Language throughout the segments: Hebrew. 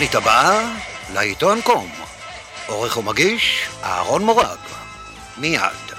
התוכנית הבאה, לעיתון קום. עורך ומגיש, אהרון מורג. מיד.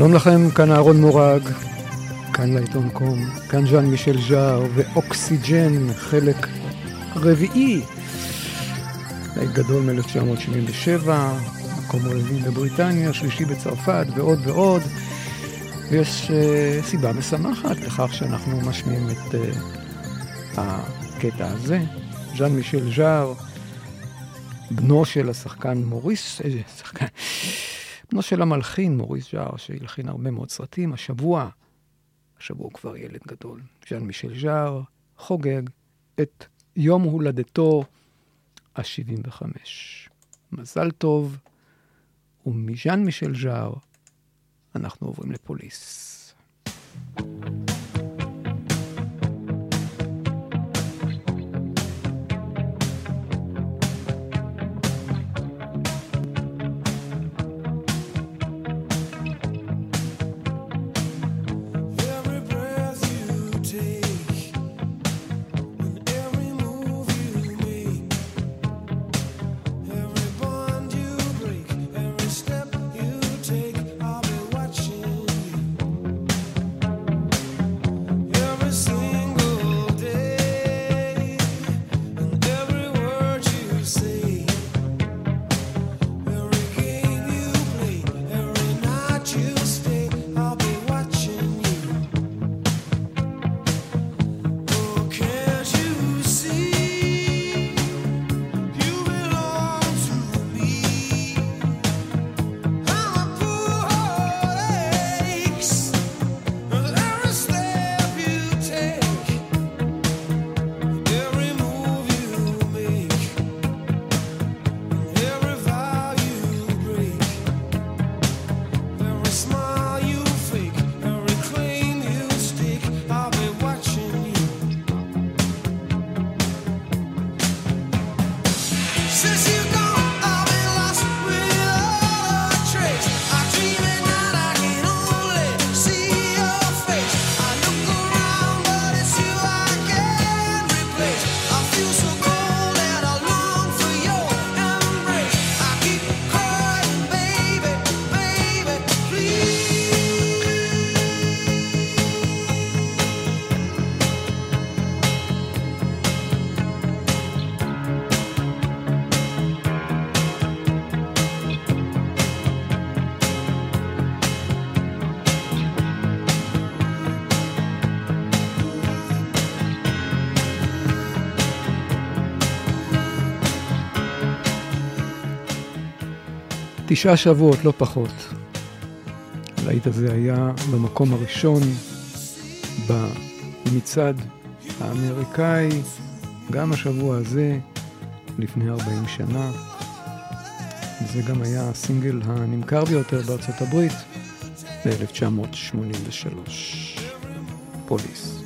שלום לכם, כאן אהרון מורג, כאן לעיתון קום, כאן ז'אן מישל ז'אר ואוקסיג'ן, חלק רביעי, להיט גדול מ-1977, מקום רביעי בבריטניה, שלישי בצרפת ועוד ועוד. ויש uh, סיבה משמחת לכך שאנחנו משמיעים את uh, הקטע הזה. ז'אן מישל ז'אר, בנו של השחקן מוריס, איזה שחקן, בנו של המלחין מוריס ז'אר, שהלחין הרבה מאוד סרטים. השבוע, השבוע הוא כבר ילד גדול, ז'אן מישל ז'אר חוגג את יום הולדתו ה-75. מזל טוב, ומז'אן מישל ז'אר אנחנו עוברים לפוליס. Every תשעה שבועות, לא פחות. הלהיט הזה היה במקום הראשון במצעד האמריקאי, גם השבוע הזה, לפני 40 שנה. זה גם היה הסינגל הנמכר ביותר בארצות הברית ב-1983. פוליס.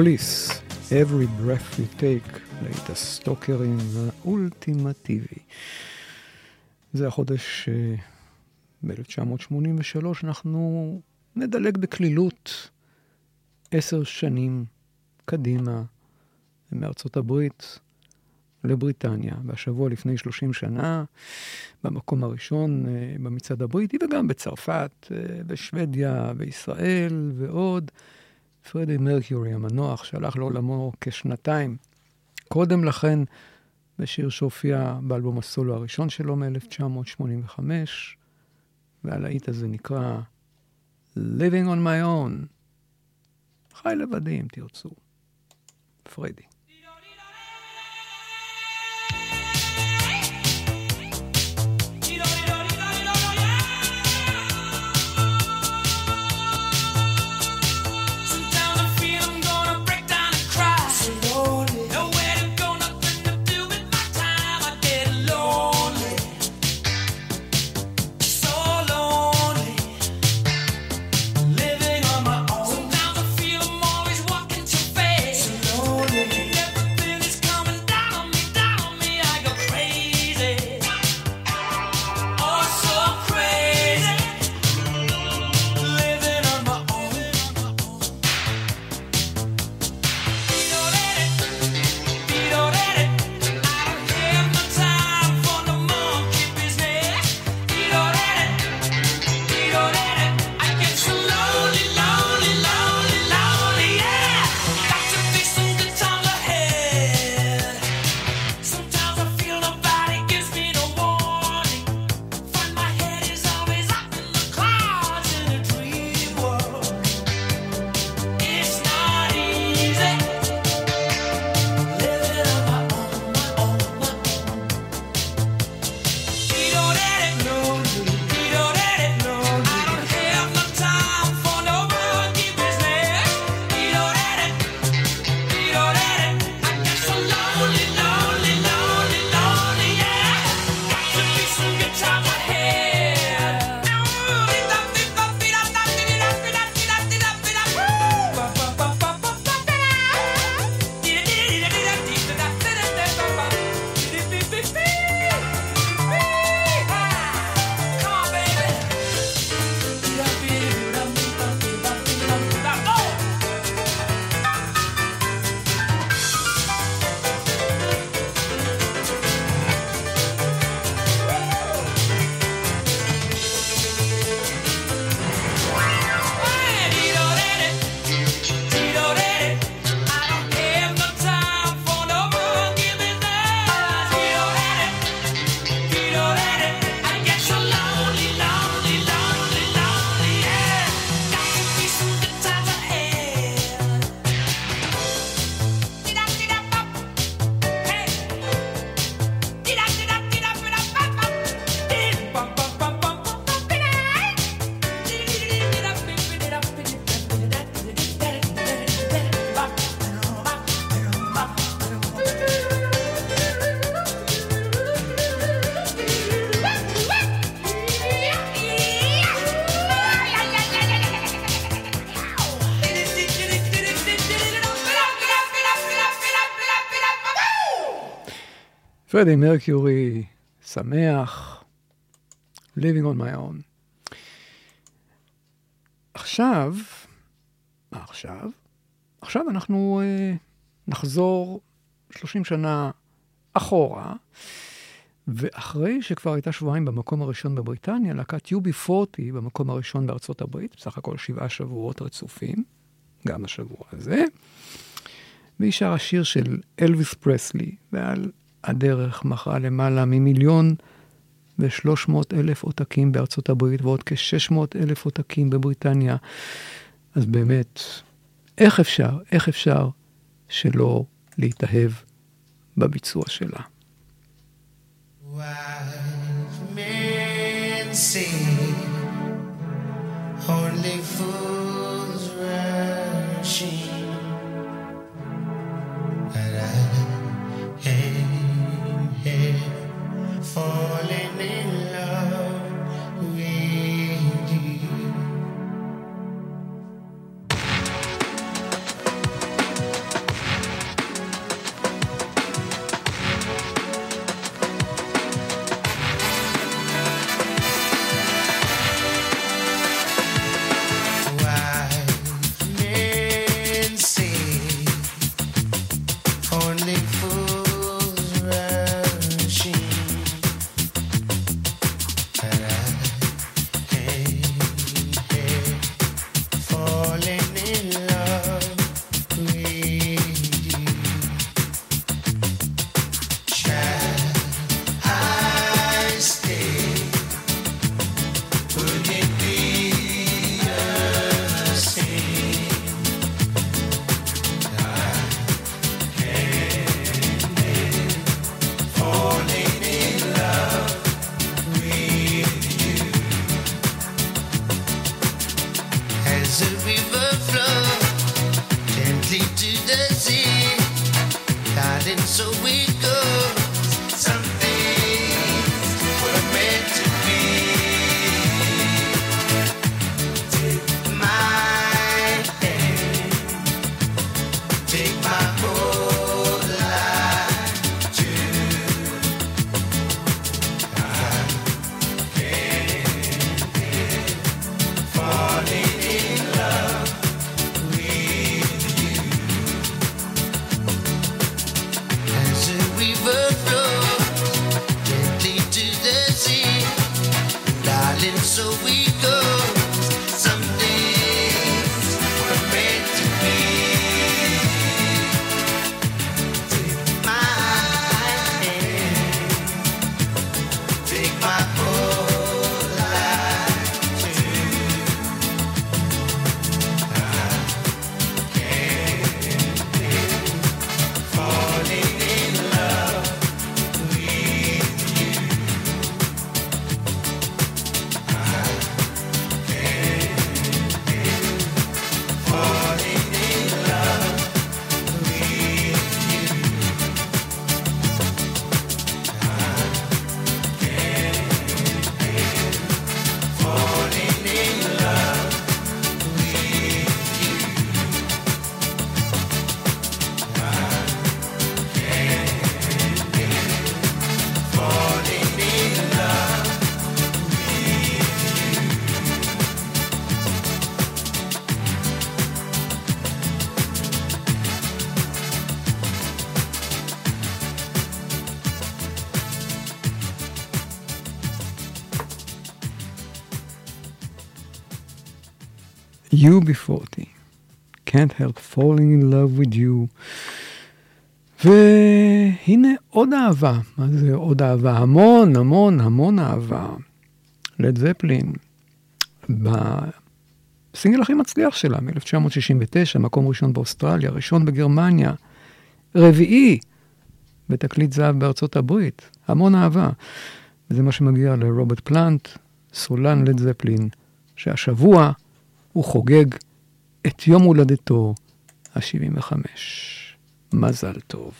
פוליס, Every Breath You Take, להיט הסטוקרים האולטימטיבי. זה החודש אה, ב-1983, אנחנו נדלג בקלילות עשר שנים קדימה מארצות הברית לבריטניה, והשבוע לפני 30 שנה, במקום הראשון אה, במצעד הבריטי, וגם בצרפת, אה, בשוודיה, בישראל ועוד. פרדי מרקיורי המנוח, שהלך לעולמו כשנתיים קודם לכן, בשיר שהופיע באלבום הסולו הראשון שלו מ-1985, והלהיט הזה נקרא Living on my own. חי לבדי, אם תרצו. פרדי. פרדי מרקיורי, שמח, living on my own. עכשיו, מה עכשיו? עכשיו אנחנו אה, נחזור 30 שנה אחורה, ואחרי שכבר הייתה שבועיים במקום הראשון בבריטניה, להקת UB40 במקום הראשון בארצות הברית, בסך הכל שבעה שבועות רצופים, גם השבוע הזה, והיא שרה שיר של אלוויס פרסלי, ועל הדרך מכרה למעלה ממיליון ושלוש מאות אלף עותקים בארצות הברית ועוד כשש מאות אלף עותקים בבריטניה. אז באמת, איך אפשר, איך אפשר שלא להתאהב בביצוע שלה? Only fools rushing, but I am falling in love UB40, Can't Help Falling in Love with You. והנה עוד אהבה. מה זה עוד אהבה? המון, המון, המון אהבה. לד זפלין, בסינגל הכי מצליח שלה, מ-1969, מקום ראשון באוסטרליה, ראשון בגרמניה, רביעי בתקליט זהב בארצות הברית, המון אהבה. וזה מה שמגיע לרוברט פלנט, סולן לד זפלין, שהשבוע הוא חוגג את יום הולדתו ה-75. מזל טוב.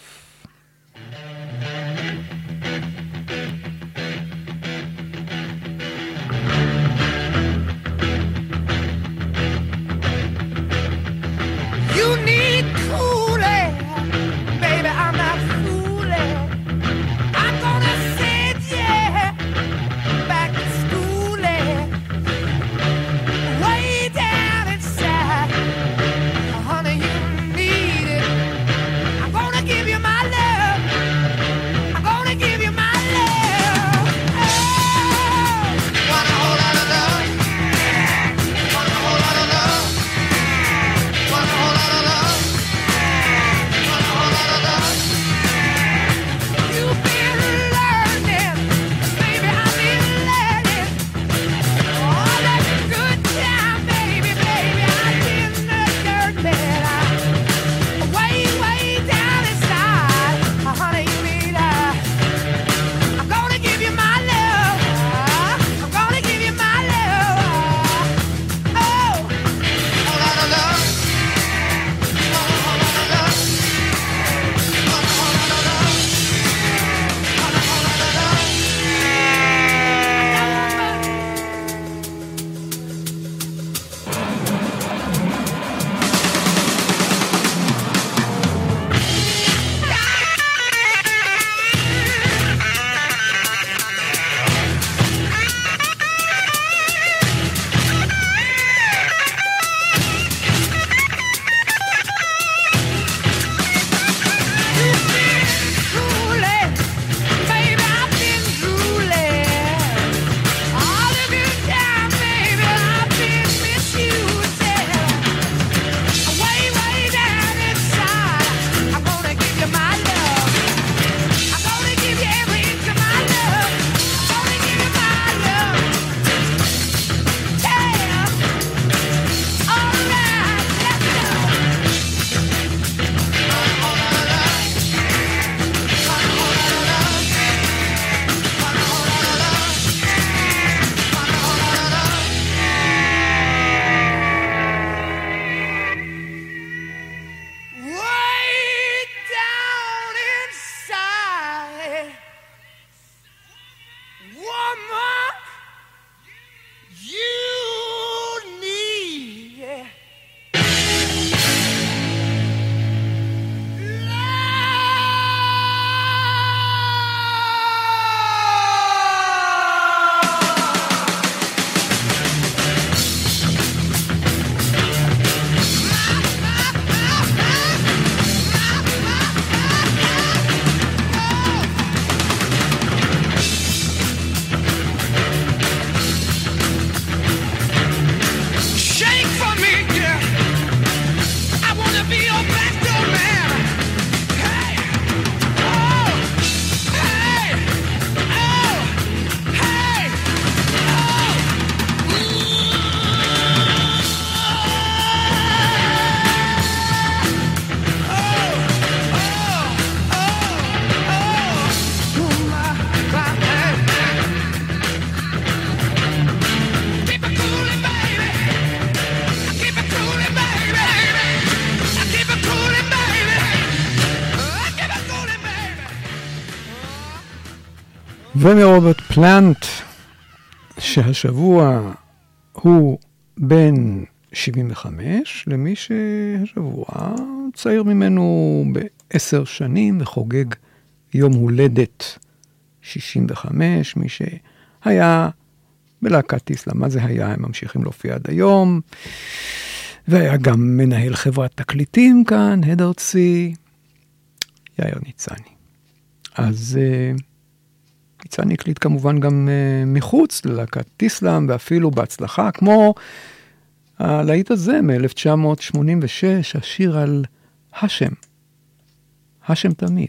פלנט, שהשבוע הוא בן 75, למי שהשבוע צעיר ממנו בעשר שנים וחוגג יום הולדת 65, מי שהיה בלהקת טיסלה, מה זה היה? הם ממשיכים להופיע עד היום. והיה גם מנהל חברת תקליטים כאן, הד ארצי, יאיר ניצני. אז uh, ניצני הקליט כמובן גם uh, מחוץ ללהקת טיסלאם, ואפילו בהצלחה, כמו הלהיט הזה מ-1986, השיר על השם. השם תמיד.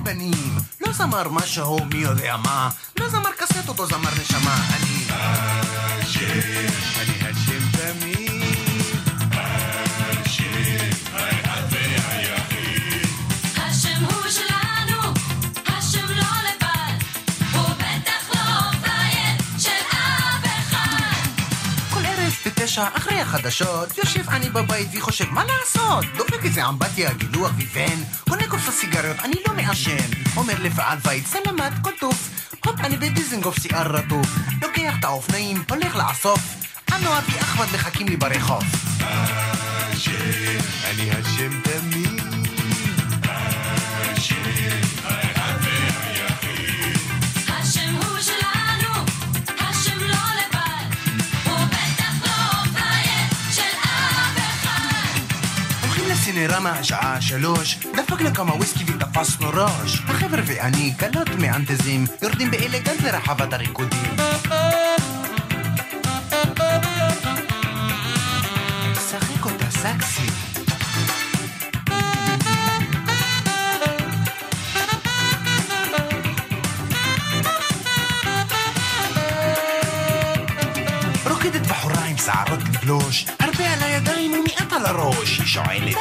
הבנים לא זמר משהו מי יודע מה. לא זמר קסטות או זמר נשמה. אני השם, אני השם תמיד בתשע אחרי החדשות יושב אני בבית וחושב מה לעשות? דופק איזה אמבטיה, גילוח ויבן קונה קופסה סיגריות, אני לא מעשן. אומר לבעל בית סלמת כל טוב. הופ אני בדיזנגוף שיער רטוב. לוקח את האופנועים, הולך לאסוף. אנו אבי אחמד מחכים לי ברחוב. אני השם תמיד سيني رمى سينيرا عاشلوش دفقنا كما ويسكي في تفاص نراش خبر في اني كلوت مي انتزيم يردين بإليغانت رحبة طريق قديم ساخيكو تا ساكسي. ركضت بحرايم سعرت البلوش هربي على يداي ممي قتل الروش شعلت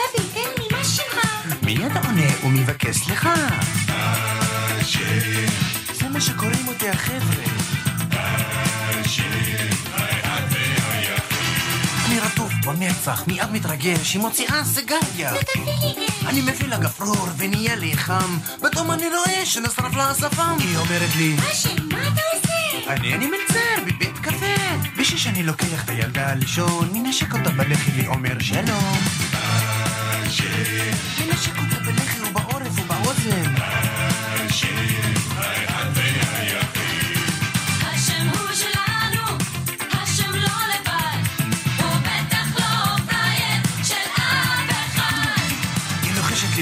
במצח, מיד מתרגש, היא מוציאה סיגריה. אני מביא לה גפרור ונהיה לי חם, פתאום אני רואה שנשרף לה השפם. היא אומרת לי, השם, מה אתה עושה? אני אני מלצר בבית קפה. בשביל שאני לוקח את הילדה לישון, מנשק אותה בלחי ואומר שלום. מנשק אותה בלחי ובעורף ובאוזן. השם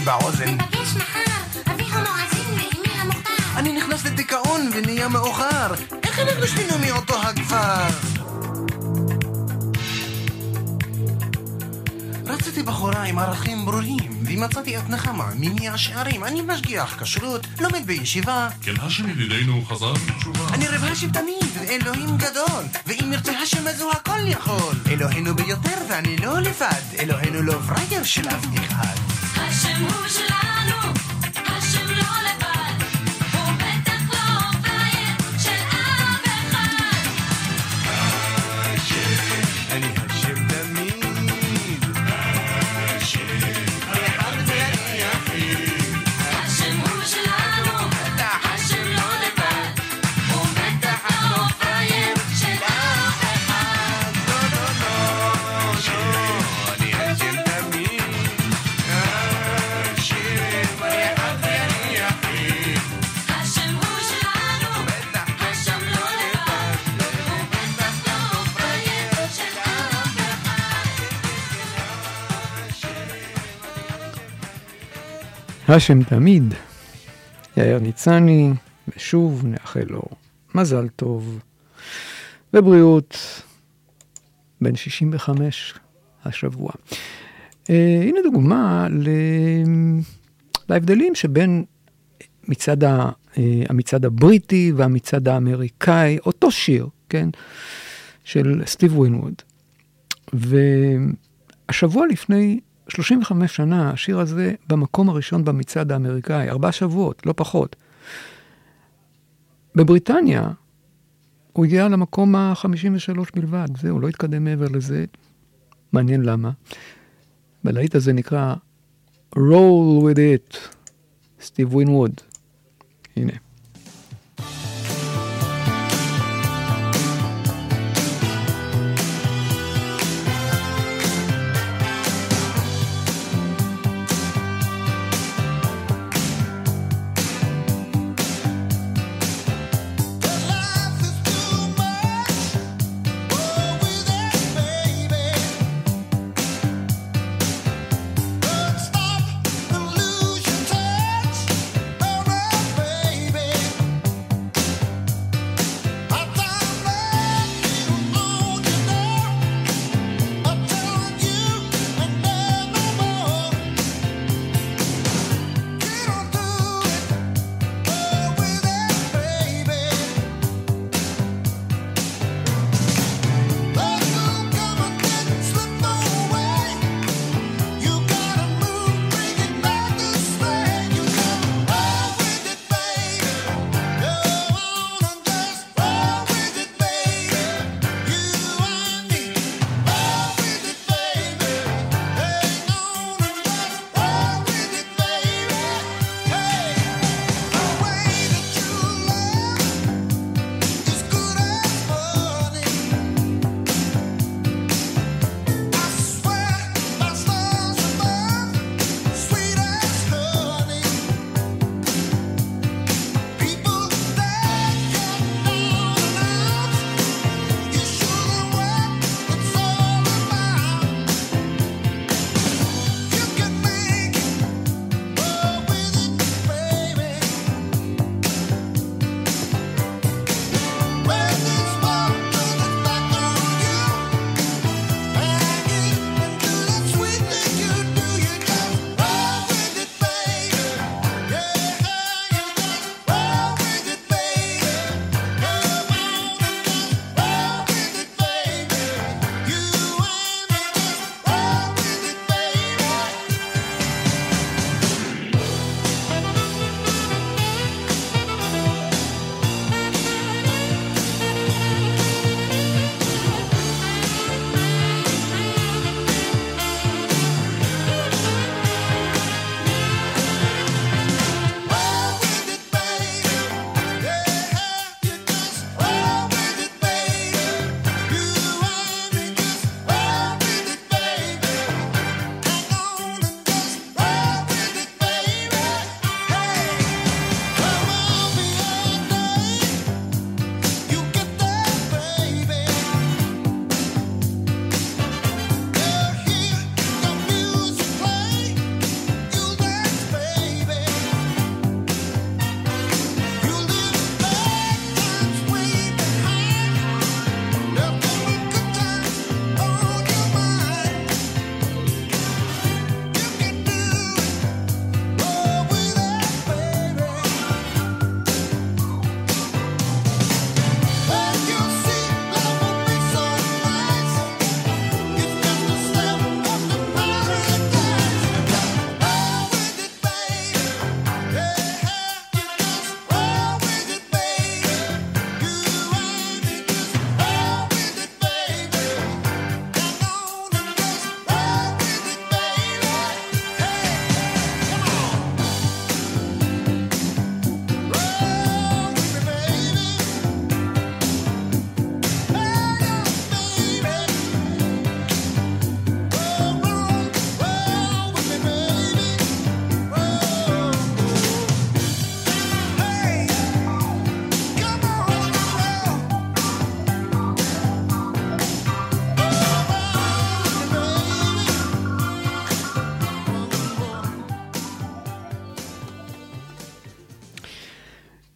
באוזן. ניפגש מחר, אביך מואזין ואימי המוכתר. אני נכנס לדיכאון ונהיה מאוחר. איך אנחנו שנינו מאותו הכפר? רציתי בחורה עם ערכים ברורים, ומצאתי את נחמה ממי השערים. אני משגיח כשרות, לומד בישיבה. כן, השם ידידנו חזר בתשובה. אני רב השם תמיד, ואלוהים גדול, ואם ירצה השם אז הוא הכל יכול. אלוהינו ביותר ואני לא לבד, אלוהינו לא פראייר של אף אחד. השם הוא שלנו, השם השם תמיד, יאיר ניצני, ושוב נאחל לו מזל טוב ובריאות, בן 65 השבוע. אה, הנה דוגמה. להבדלים שבין מצד אה, המצעד הבריטי והמצעד האמריקאי, אותו שיר, כן? של סטיב ווינווד. והשבוע לפני 35 שנה, השיר הזה במקום הראשון במצעד האמריקאי, ארבעה שבועות, לא פחות. בבריטניה הוא הגיע למקום ה-53 בלבד, זהו, לא התקדם מעבר לזה. מעניין למה. והלהיט הזה נקרא Roll with it, סטיב ווינווד. הנה.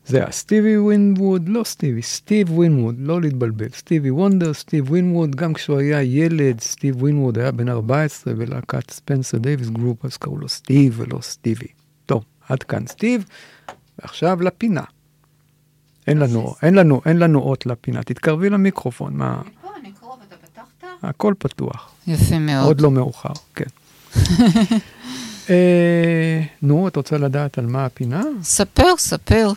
זה היה סטיבי ווינווד, לא סטיבי, סטיב ווינווד, לא להתבלבל. סטיבי וונדר, סטיב ווינווד, גם כשהוא היה ילד, סטיב ווינווד היה בן 14 בלהקת ספנסר דייוויס גרופ, אז קראו לו סטיב ולא סטיבי. טוב, עד כאן סטיב, ועכשיו לפינה. אין לנו, אין לנו, אין לנו אות לפינה. תתקרבי למיקרופון, מה, פה, אני קרוב, אתה פתחת? הכל פתוח. יפה מאוד. עוד לא מאוחר, כן. אה, נו, את רוצה לדעת על מה הפינה? ספר, ספר.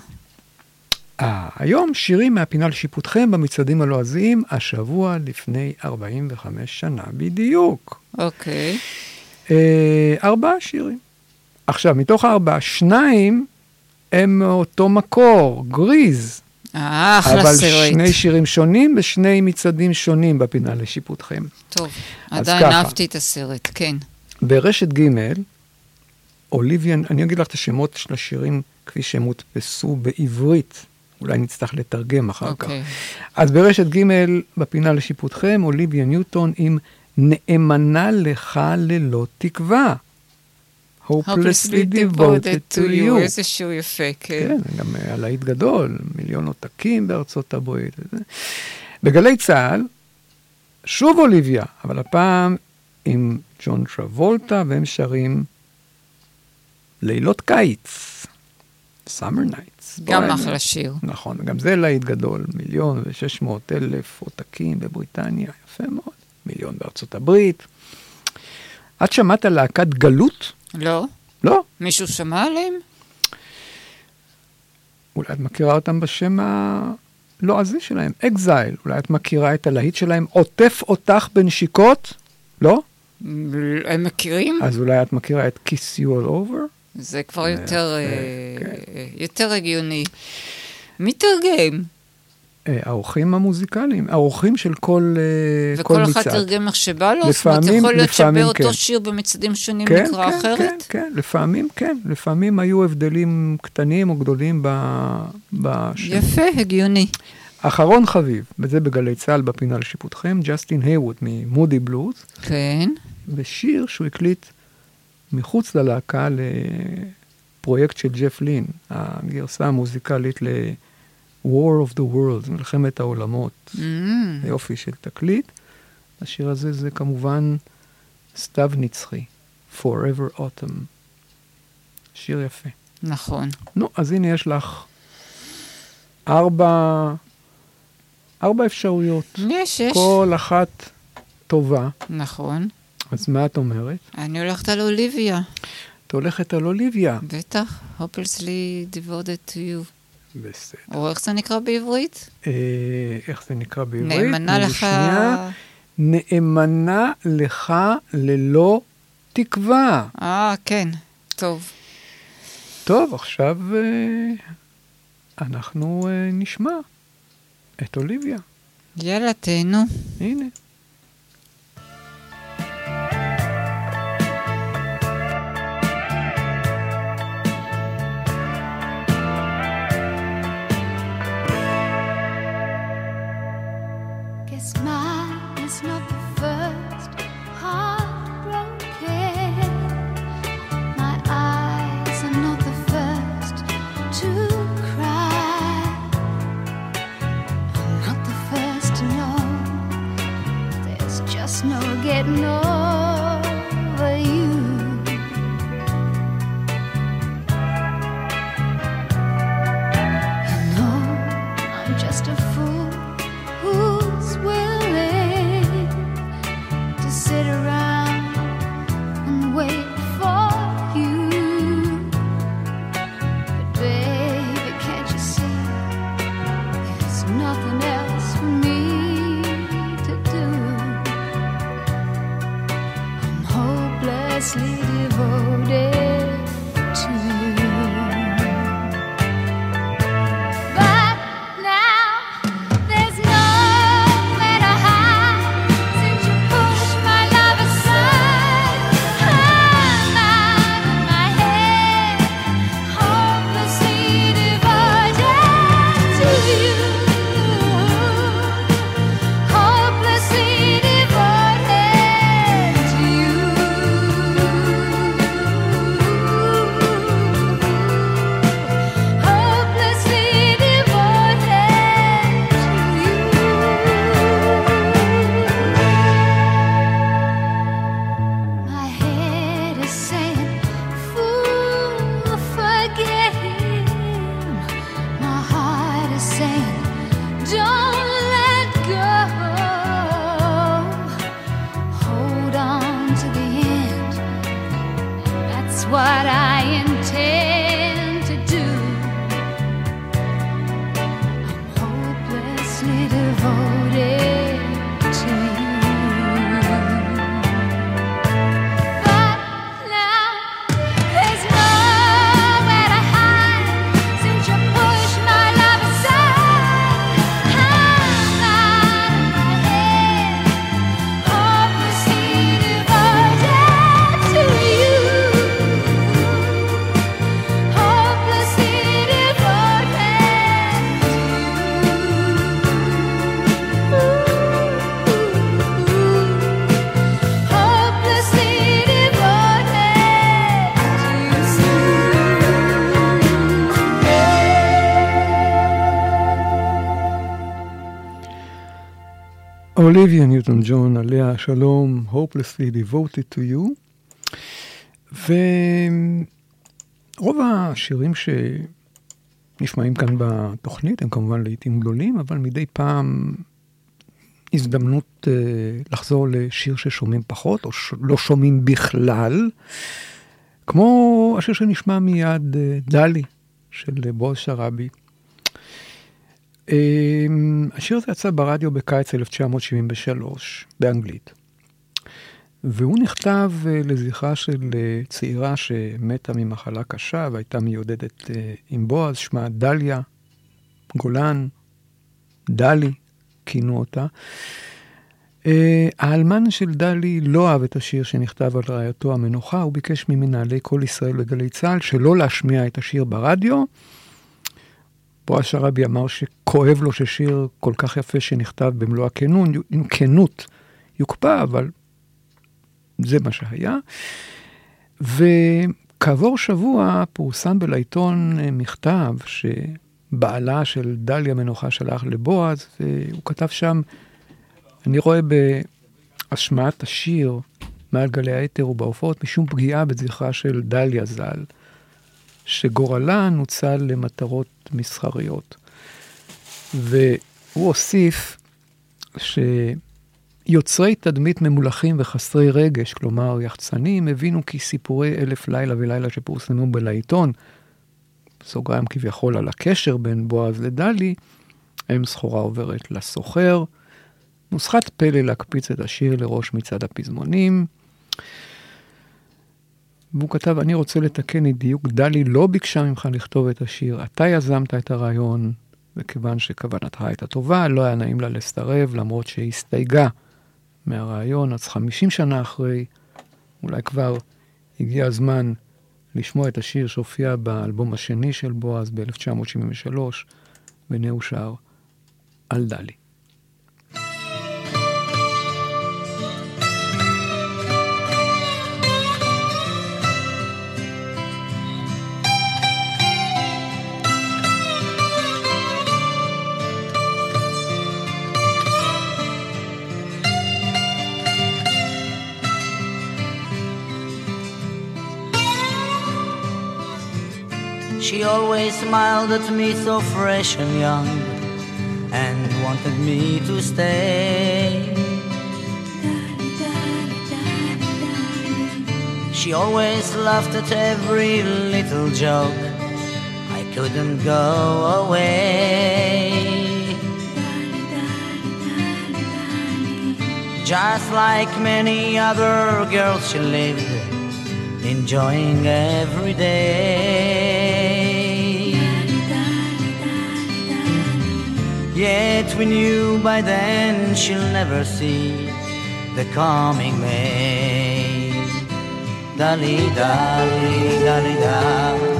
אה, היום שירים מהפינה לשיפוטכם במצעדים הלועזיים, השבוע לפני 45 שנה בדיוק. אוקיי. אה, ארבעה שירים. עכשיו, מתוך הארבעה, שניים הם מאותו מקור, גריז. אה, אחלה אבל סרט. שני שירים שונים בשני מצעדים שונים בפינה לשיפוטכם. טוב, עדיין ככה. אהבתי את הסרט, כן. ברשת ג' אוליביה, אני אגיד לך את השמות של השירים כפי שהם הודפסו בעברית, אולי נצטרך לתרגם אחר כך. אוקיי. אז ברשת ג' בפינה לשיפוטכם, אוליביה ניוטון עם נאמנה לך ללא תקווה. Hopelessly devoted to you. איזה שיר יפה, כן. כן, גם אה, הלהיט גדול, מיליון עותקים בארצות הברית. בגלי צה"ל, שוב אוליביה, אבל הפעם עם ג'ון טרבולטה, והם שרים לילות קיץ, Summer Nights. גם אחלה שיר. נכון, גם זה להיט גדול, מיליון ושש מאות אלף עותקים בבריטניה, יפה מאוד, מיליון בארצות הברית. את שמעת על להקת גלות? לא? לא. מישהו שמע עליהם? אולי את מכירה אותם בשם הלועזי שלהם, אקזייל. אולי את מכירה את הלהיט שלהם, עוטף אותך בנשיקות? לא? הם מכירים? אז אולי את מכירה את Kiss You All Over? זה כבר יותר, אה, כן. יותר הגיוני. מי תרגם? אה, האורחים המוזיקליים, האורחים של כל, אה, כל וכל מצעד. אחד תרגם איך שבא לו? זאת אומרת, לפעמים- יכול להיות לפעמים שבאותו כן. שיר במצעדים שונים כן, נקרא כן, אחרת? כן, כן, לפעמים כן, לפעמים היו הבדלים קטנים או גדולים ב- בשם. יפה, הגיוני. אחרון חביב, וזה בגלי צה"ל בפינה לשיפוטכם, ג'סטין היווד ממודי בלוז, כן. בשיר שהוא הקליט מחוץ ללהקה לפרויקט של ג'ף לין, הגרסה המוזיקלית ל-War of the Worlds, מלחמת העולמות. Mm, יופי של תקליט. השיר הזה זה כמובן סתיו נצחי, Forever Autumn. שיר יפה. נכון. נו, אז הנה יש לך ארבע, ארבע אפשרויות. יש, יש. כל אחת טובה. נכון. אז מה את אומרת? אני הולכת על אוליביה. את הולכת על אוליביה. בטח, hopelessly devoted to you. בסדר. או איך זה נקרא בעברית? אה, איך זה נקרא בעברית? נאמנה לך... שנייה. נאמנה לך ללא תקווה. אה, כן. טוב. טוב, עכשיו אה, אנחנו אה, נשמע את אוליביה. יאללה, תהנו. הנה. No אוליביה ניוטון ג'ון, עליה השלום, hopelessly devoted to you. ורוב השירים שנשמעים כאן בתוכנית הם כמובן לעיתים גדולים, אבל מדי פעם הזדמנות אה, לחזור לשיר ששומעים פחות, או ש- לא שומעים בכלל, כמו השיר שנשמע מיד, אה, דלי, של בועז שראבי. אמ, השיר הזה יצא ברדיו בקיץ 1973, באנגלית. והוא נכתב אה, לזכרה של אה, צעירה שמתה ממחלה קשה והייתה מיודדת אה, עם בועז, שמה דליה גולן, דלי, כינו אותה. האלמן של דלי לא אהב את השיר שנכתב על רעייתו המנוחה, הוא ביקש ממנהלי כל ישראל בגלי צה"ל שלא להשמיע את השיר ברדיו. בועז שראבי אמר שכואב לו ששיר כל כך יפה שנכתב במלוא הכנות, עם כנות יוקפא, אבל זה מה שהיה. וכעבור שבוע פורסם בלעיתון אה, מכתב שבעלה של דליה מנוחה שלח לבועז, והוא כתב שם, אני רואה בהשמעת השיר מעל גלי האתר ובהופעות משום פגיעה בזכרה של דליה ז"ל. שגורלה נוצל למטרות מסחריות. והוא הוסיף שיוצרי תדמית ממולחים וחסרי רגש, כלומר יחצנים, הבינו כי סיפורי אלף לילה ולילה שפורסמו בלעיתון, בסוגריים כביכול על הקשר בין בועז לדלי, הם סחורה עוברת לסוחר. נוסחת פלא להקפיץ את השיר לראש מצעד הפזמונים. והוא כתב, אני רוצה לתקן אי דיוק, דלי לא ביקשה ממך לכתוב את השיר, אתה יזמת את הרעיון, וכיוון שכוונתך הייתה טובה, לא היה נעים לה לסרב, למרות שהיא הסתייגה מהרעיון, אז 50 שנה אחרי, אולי כבר הגיע הזמן לשמוע את השיר שהופיע באלבום השני של בועז ב-1973, והנה הוא שר על דלי. She always smiled at me so fresh and young and wanted me to stay. She always laughed at every little joke. I couldn't go away. Just like many other girls, she lived enjoying every day. Yet we knew by then she'll never see the coming May. Dali, dali, dali, da.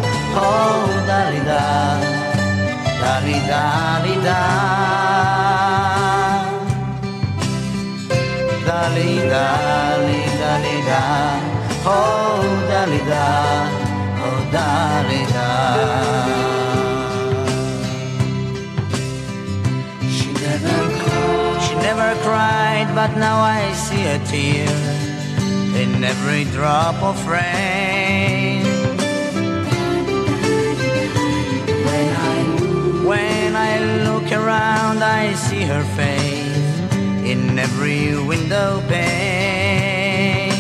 Now I see a tear in every drop of rain. When I, when I look around, I see her face in every window pane.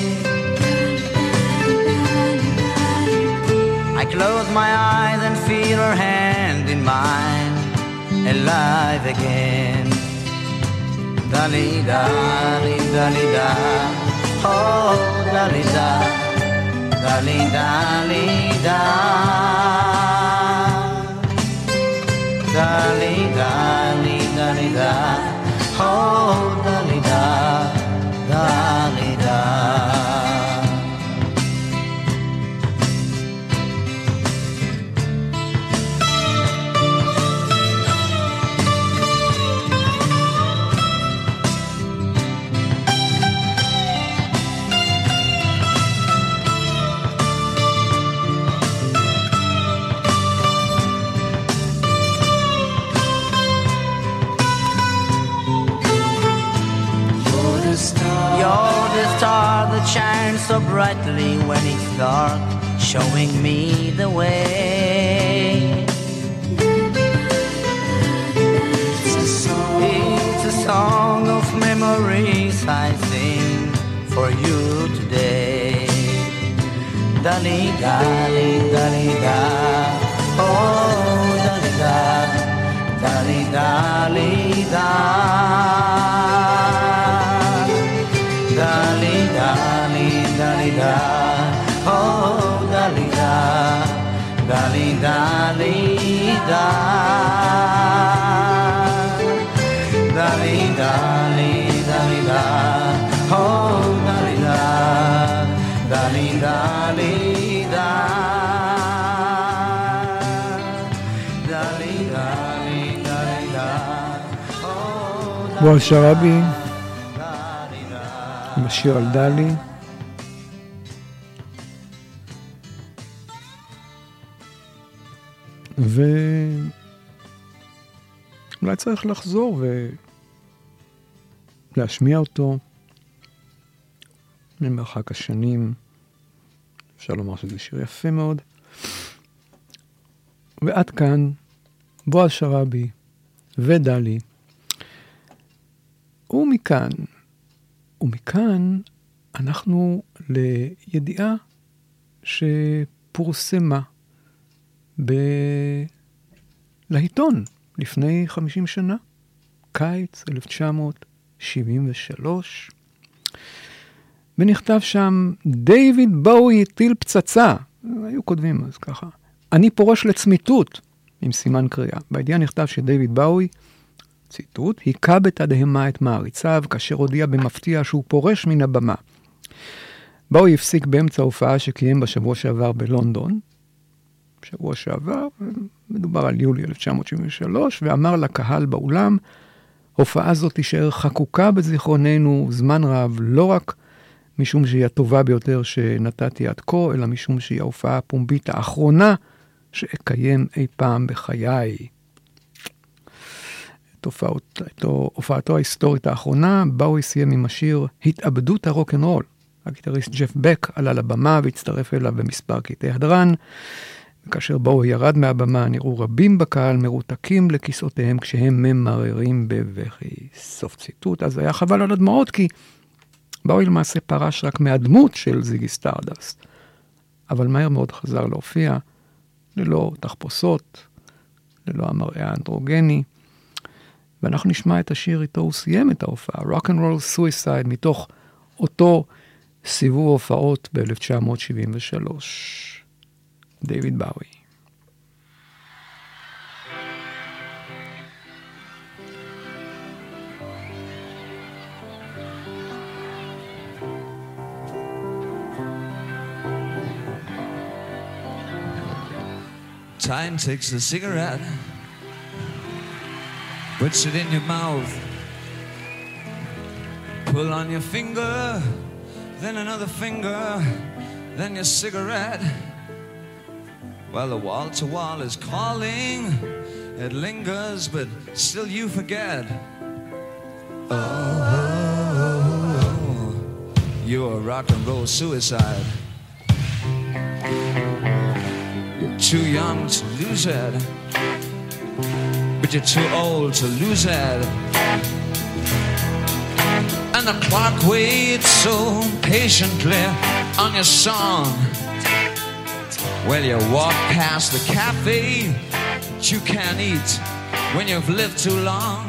I close my eyes and feel her hand in mine, alive again. Dali, da ni da. Da oh dali, da. Dali, da. Ni da da da da. Oh dali, da. Da. So brightly when it's dark, showing me the way. It's a song. It's a song of memories I sing for you today. Dali, dali, dali, da. Oh, dali, da. Dali, dali, da. בועז שראבי. עם השיר על דלי. ואולי צריך לחזור ולהשמיע אותו ממרחק השנים. אפשר לומר שזה שיר יפה מאוד. ועד כאן, בועז שראבי ודלי. ומכאן, ומכאן אנחנו לידיעה שפורסמה ב... לעיתון לפני 50 שנה, קיץ 1973, ונכתב שם, דיוויד בואי הטיל פצצה. היו כותבים אז ככה, אני פורש לצמיתות, עם סימן קריאה. בידיעה נכתב שדיוויד באוי, ציטוט, היכה בתדהמה את מעריציו, כאשר הודיע במפתיע שהוא פורש מן הבמה. באוי הפסיק באמצע ההופעה שקיים בשבוע שעבר בלונדון, שבוע שעבר, מדובר על יולי 1973, ואמר לקהל באולם, הופעה זו תישאר חקוקה בזיכרוננו זמן רב, לא רק משום שהיא הטובה ביותר שנתתי עד כה, אלא משום שהיא ההופעה הפומבית האחרונה שאקיים אי פעם בחיי. את הופעות- הופעתו ההיסטורית האחרונה, באוי סיים עם השיר התאבדות הרוקנרול. הגיטריסט ג'ף בק עלה לבמה והצטרף אליו במספר קטעי הדרן. וכאשר באוי ירד מהבמה, נראו רבים בקהל מרותקים לכיסאותיהם כשהם ממררים בבכי. סוף ציטוט. אז היה חבל על הדמעות, כי באוי למעשה פרש רק מהדמות של זיגי סטארדסט. אבל מהר מאוד חזר להופיע, ללא תחפושות, ללא המראה האנדרוגני. ואנחנו נשמע את השיר איתו הוא סיים את ההופעה, Rock and Roll Suicide, מתוך אותו סיבוב הופעות ב-1973. David Bowie. Time takes a cigarette, puts it in your mouth, pull on your finger, then another finger, then your cigarette. While the wall to wall is calling, it lingers, but still you forget. Oh, you're a rock and roll suicide. You're too young to lose it, but you're too old to lose it. And the clock waits so patiently on your song. Well, you walk past the cafe that you can't eat when you've lived too long.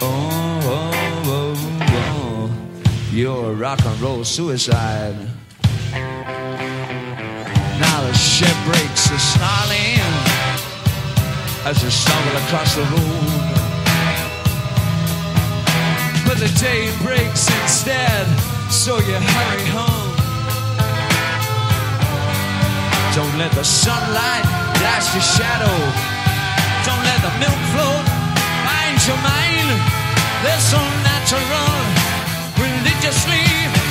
Oh, oh, oh, oh. You're a rock and roll suicide. Now the ship breaks the snarling as you stumble across the road. But the day breaks instead, so you hurry home. Don't let the sunlight blast your shadow. Don't let the milk float bind your mind. They're so natural, religiously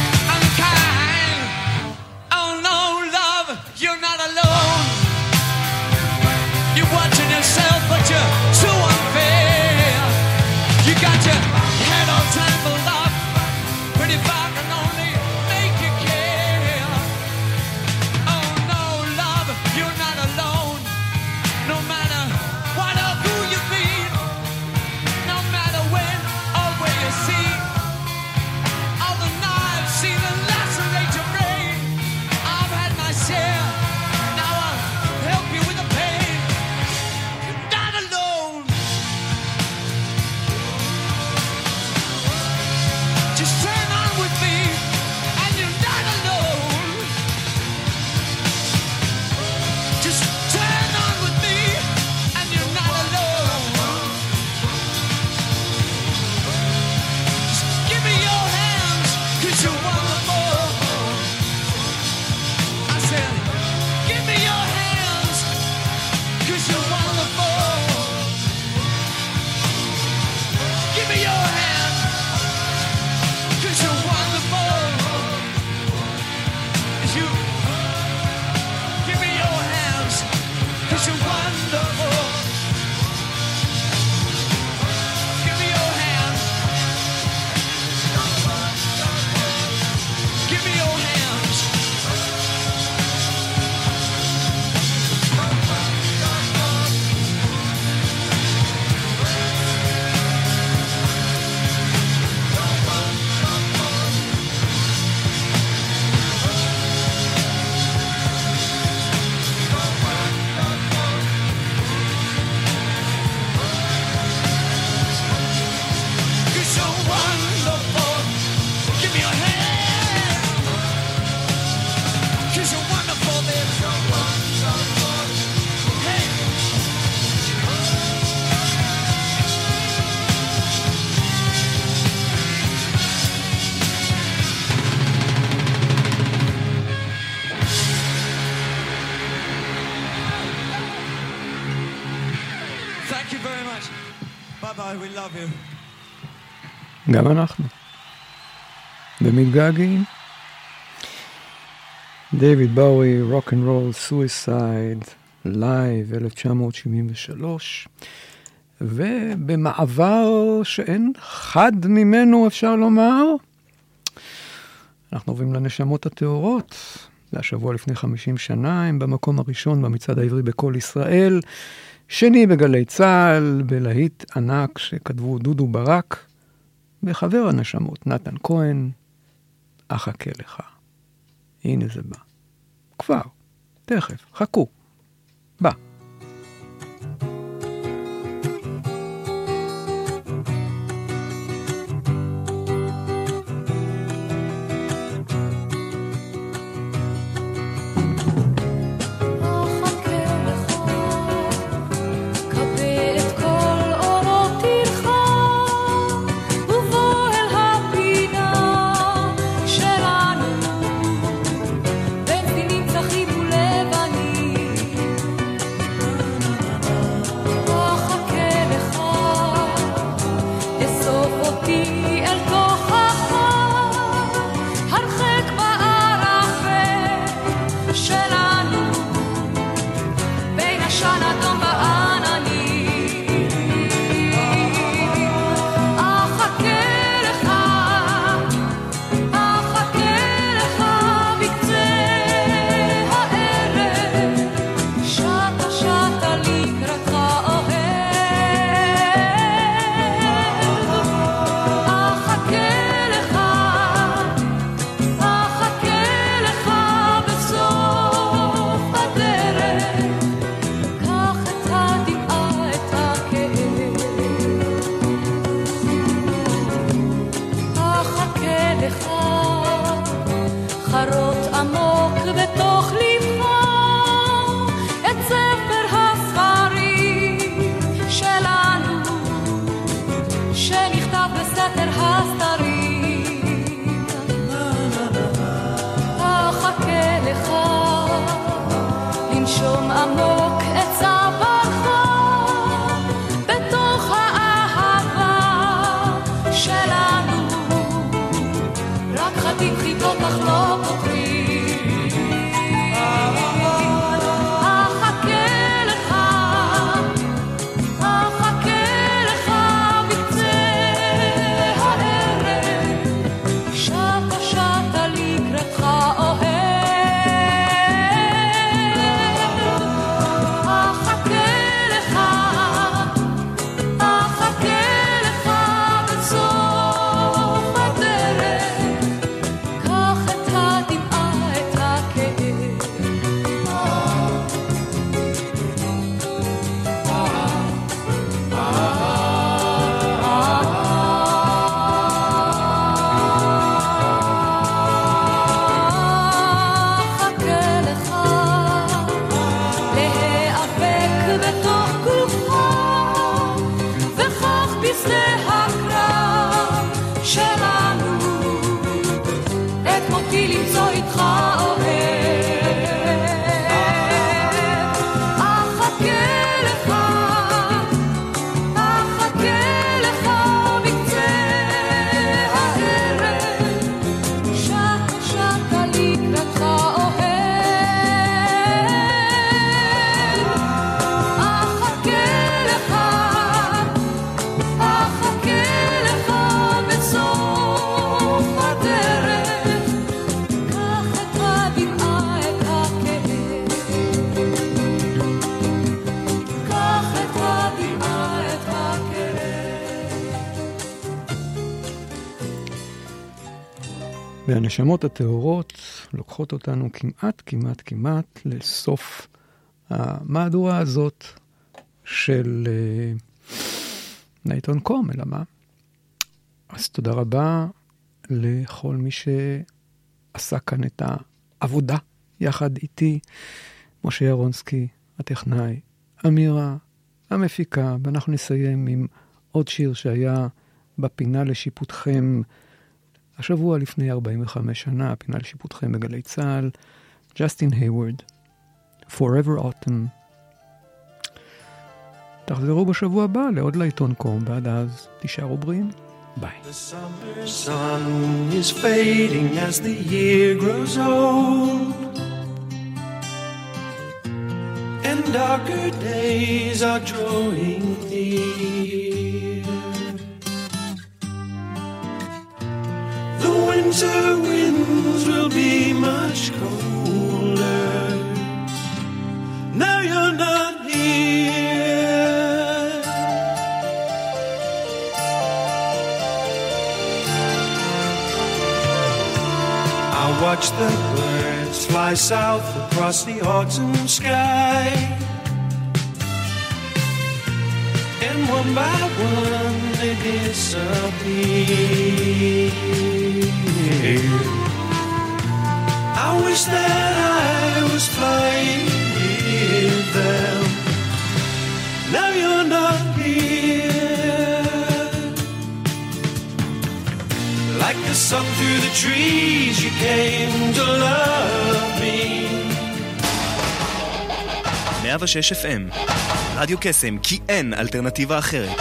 Thank you very much. Bye bye, we love you. גם אנחנו. ומתגעגעים. דיוויד באוי, Rock and Roll, Suicide, live, 1973, ובמעבר שאין חד ממנו, אפשר לומר, אנחנו עוברים לנשמות הטהורות. זה השבוע לפני 50 שנה, הם במקום הראשון במצעד העברי בכל ישראל, שני בגלי צה"ל, בלהיט ענק שכתבו דודו ברק, וחבר הנשמות, נתן כהן, אחכה לך. הנה זה בא. כבר, תכף, חכו. בא. והנשמות הטהורות לוקחות אותנו כמעט, כמעט, כמעט לסוף המהדורה הזאת של אה, נייטון קום, אלא מה? אז תודה רבה לכל מי שעשה כאן את העבודה יחד איתי, משה ירונסקי, הטכנאי, אמירה, המפיקה, ואנחנו נסיים עם עוד שיר שהיה בפינה לשיפוטכם השבוע לפני 45 שנה, פינה לשיפוטכם בגלי צה"ל, ג'סטין היוורד, Forever Autumn. תחזרו בשבוע הבא לעוד לעיתון קום, ועד אז תישארו בריאים. ביי. The sun is fading as the year grows old. And darker days are drawing near. Winter winds will be much colder. Now you're not here. I watch the birds fly south across the autumn sky. And one by one they disappear. I wish that I was flying with them. Now you're not here. Like the sun through the trees, you came to love me. 106 FM, רדיו קסם, כי אין אלטרנטיבה אחרת.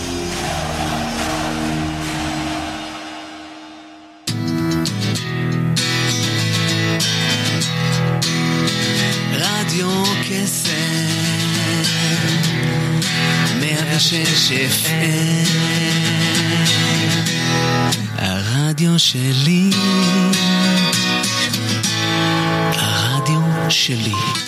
הרדיו שלי, הרדיו שלי.